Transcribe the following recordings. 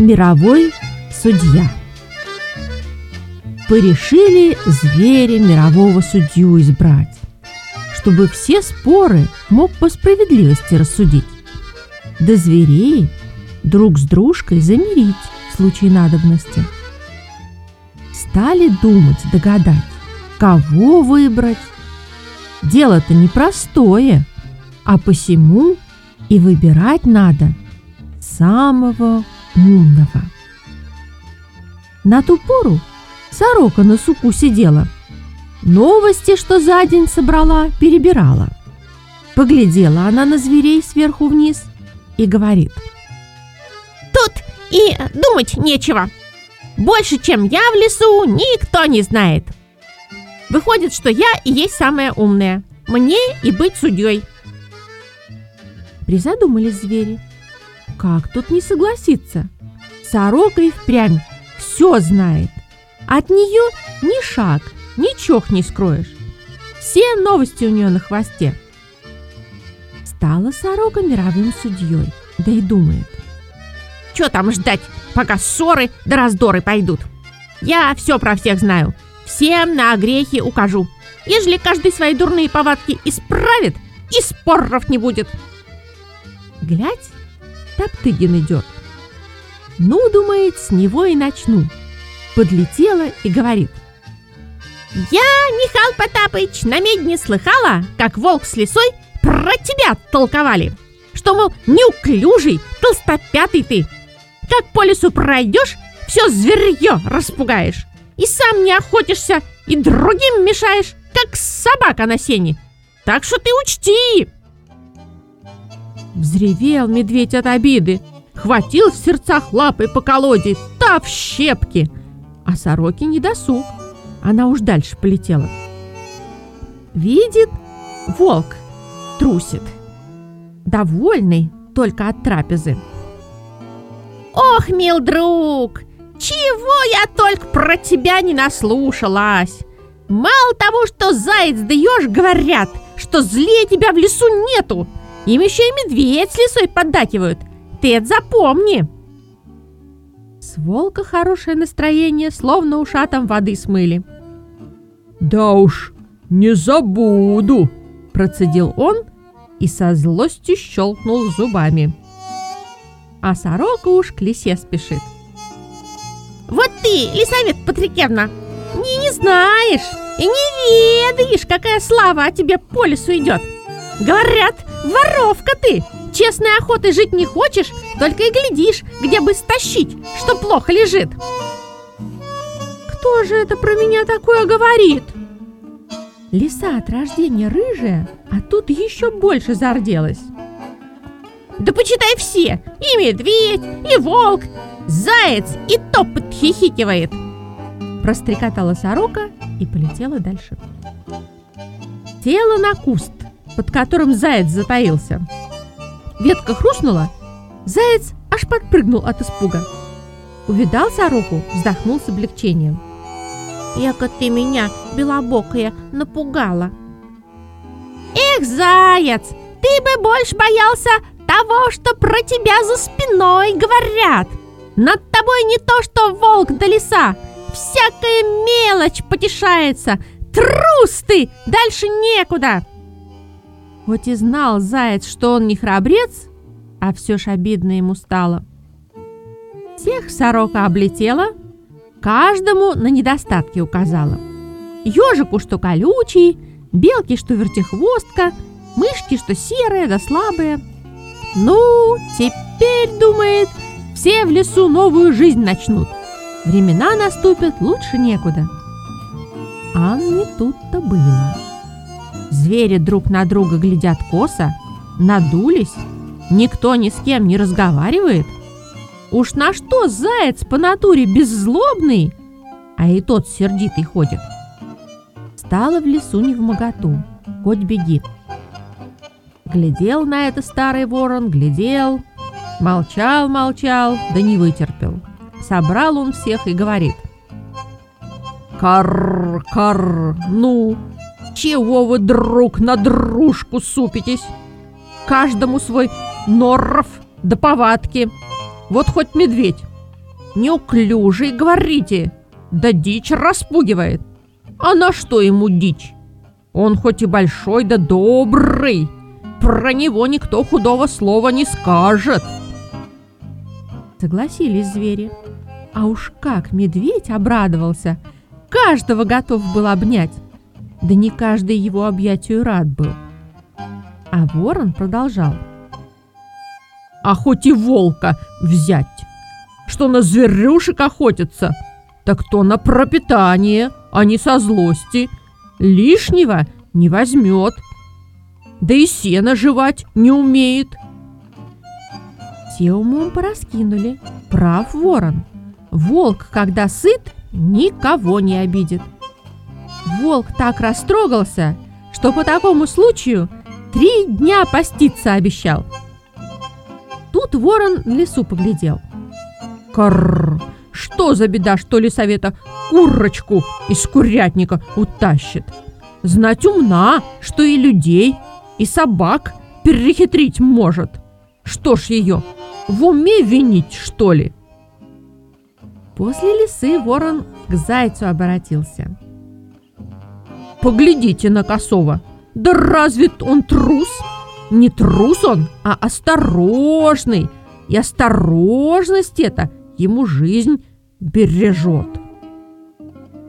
Мировой судья Порешили звери мирового судью избрать, чтобы все споры мог по справедливости рассудить. Да зверей друг с дружкой замирить в случае надобности. Стали думать, догадать, кого выбрать. Дело-то непростое, а посему и выбирать надо самого умного. На ту пору сорока на суку сидела, новости, что за день собрала, перебирала. Поглядела она на зверей сверху вниз и говорит. Тут и думать нечего. Больше, чем я в лесу, никто не знает. Выходит, что я и есть самая умная. Мне и быть судьей. Призадумались звери. Как тут не согласиться? Сорока и впрямь все знает. От нее ни шаг, ни не скроешь. Все новости у нее на хвосте. Стала сорока мировым судьей, да и думает. Что там ждать, пока ссоры да раздоры пойдут? Я все про всех знаю. Всем на грехи укажу. Ежели каждый свои дурные повадки исправит, и споров не будет. Глядь, Топтыгин идет. Ну, думает, с него и начну. Подлетела и говорит. Я, Михаил Потапыч, на медне слыхала, как волк с лисой про тебя толковали. Что, мол, неуклюжий, толстопятый ты. Как по лесу пройдешь, все зверье распугаешь. И сам не охотишься, и другим мешаешь, как собака на сене. Так что ты учти!» Взревел медведь от обиды, хватил в сердцах лапой по колоде, та в щепки. А сороки не досуг, она уж дальше полетела. Видит, волк трусит, довольный только от трапезы. «Ох, мил друг, чего я только про тебя не наслушалась! Мало того, что заяц да еж говорят, что злее тебя в лесу нету, им еще и медведь с лесой поддакивают. Ты это запомни!» С волка хорошее настроение, словно ушатом воды смыли. «Да уж, не забуду!» – процедил он и со злостью щелкнул зубами. А сорока уж к лисе спешит. «Вот ты, Лисавет Патрикевна, не, не знаешь и не ведаешь, какая слава о тебе по лесу идет!» Говорят, воровка ты! Честной охотой жить не хочешь, только и глядишь, где бы стащить, что плохо лежит. Кто же это про меня такое говорит? Лиса от рождения рыжая, а тут еще больше зарделась. Да почитай все, и медведь, и волк, заяц, и то подхихикивает. Прострекотала сорока и полетела дальше. Тело на куст, под которым заяц затаился. Ветка хрустнула, заяц аж подпрыгнул от испуга. Увидал сороку, вздохнул с облегчением. «Эка ты меня, белобокая, напугала!» «Эх, заяц, ты бы больше боялся того, что про тебя за спиной говорят! Над тобой не то, что волк да лиса, всякая мелочь потешается! Трус ты, дальше некуда!» Хоть и знал заяц, что он не храбрец, а все ж обидно ему стало. Всех сорока облетела, каждому на недостатки указала. Ежику, что колючий, белке, что вертихвостка, мышке, что серая да слабая. Ну, теперь, думает, все в лесу новую жизнь начнут. Времена наступят лучше некуда. А не тут-то было. Звери друг на друга глядят косо, надулись, никто ни с кем не разговаривает. Уж на что заяц по натуре беззлобный, а и тот сердитый ходит. Стало в лесу не в моготу, хоть беги. Глядел на это старый ворон, глядел, молчал, молчал, да не вытерпел. Собрал он всех и говорит. «Карр, карр, ну, чего вы друг на дружку супитесь? Каждому свой норров да повадки. Вот хоть медведь Неуклюжий, говорите. Да дичь распугивает. А на что ему дичь? Он хоть и большой, да добрый. Про него никто худого слова не скажет. Согласились звери. А уж как медведь обрадовался. Каждого готов был обнять. Да не каждый его объятию рад был. А ворон продолжал. А хоть и волка взять, что на зверюшек охотится, так то на пропитание, а не со злости. Лишнего не возьмет. Да и сено жевать не умеет. Все умом пораскинули. Прав ворон. Волк, когда сыт, никого не обидит. Волк так растрогался, что по такому случаю три дня поститься обещал. Тут ворон в лесу поглядел. Карр! Что за беда, что ли совета курочку из курятника утащит? Знать умна, что и людей, и собак перехитрить может. Что ж ее, в уме винить, что ли? После лисы ворон к зайцу обратился. Поглядите на косого. Да разве он трус? Не трус он, а осторожный. И осторожность это ему жизнь бережет.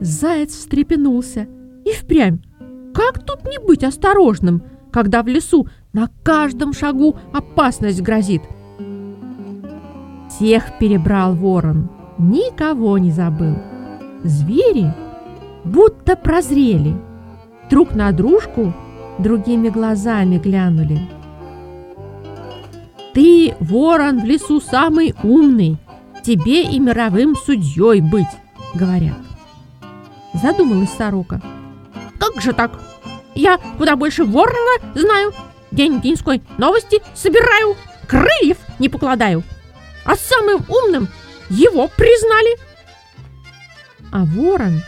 Заяц встрепенулся. И впрямь, как тут не быть осторожным, когда в лесу на каждом шагу опасность грозит? Всех перебрал ворон никого не забыл. Звери будто прозрели, друг на дружку другими глазами глянули. «Ты, ворон, в лесу самый умный, тебе и мировым судьей быть», — говорят. Задумалась сорока. «Как же так? Я куда больше ворона знаю, день-деньской новости собираю, крыльев не покладаю, а самым умным его признали. А ворон,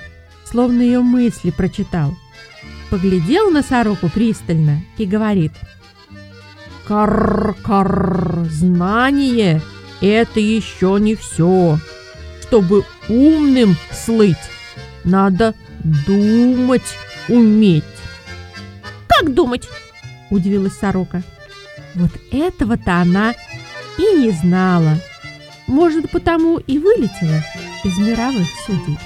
словно ее мысли прочитал, поглядел на сороку пристально и говорит. Карр-карр, знание — это еще не все. Чтобы умным слыть, надо думать уметь. «Как думать?» – удивилась сорока. Вот этого-то она и не знала. Может, потому и вылетела из мировых судей.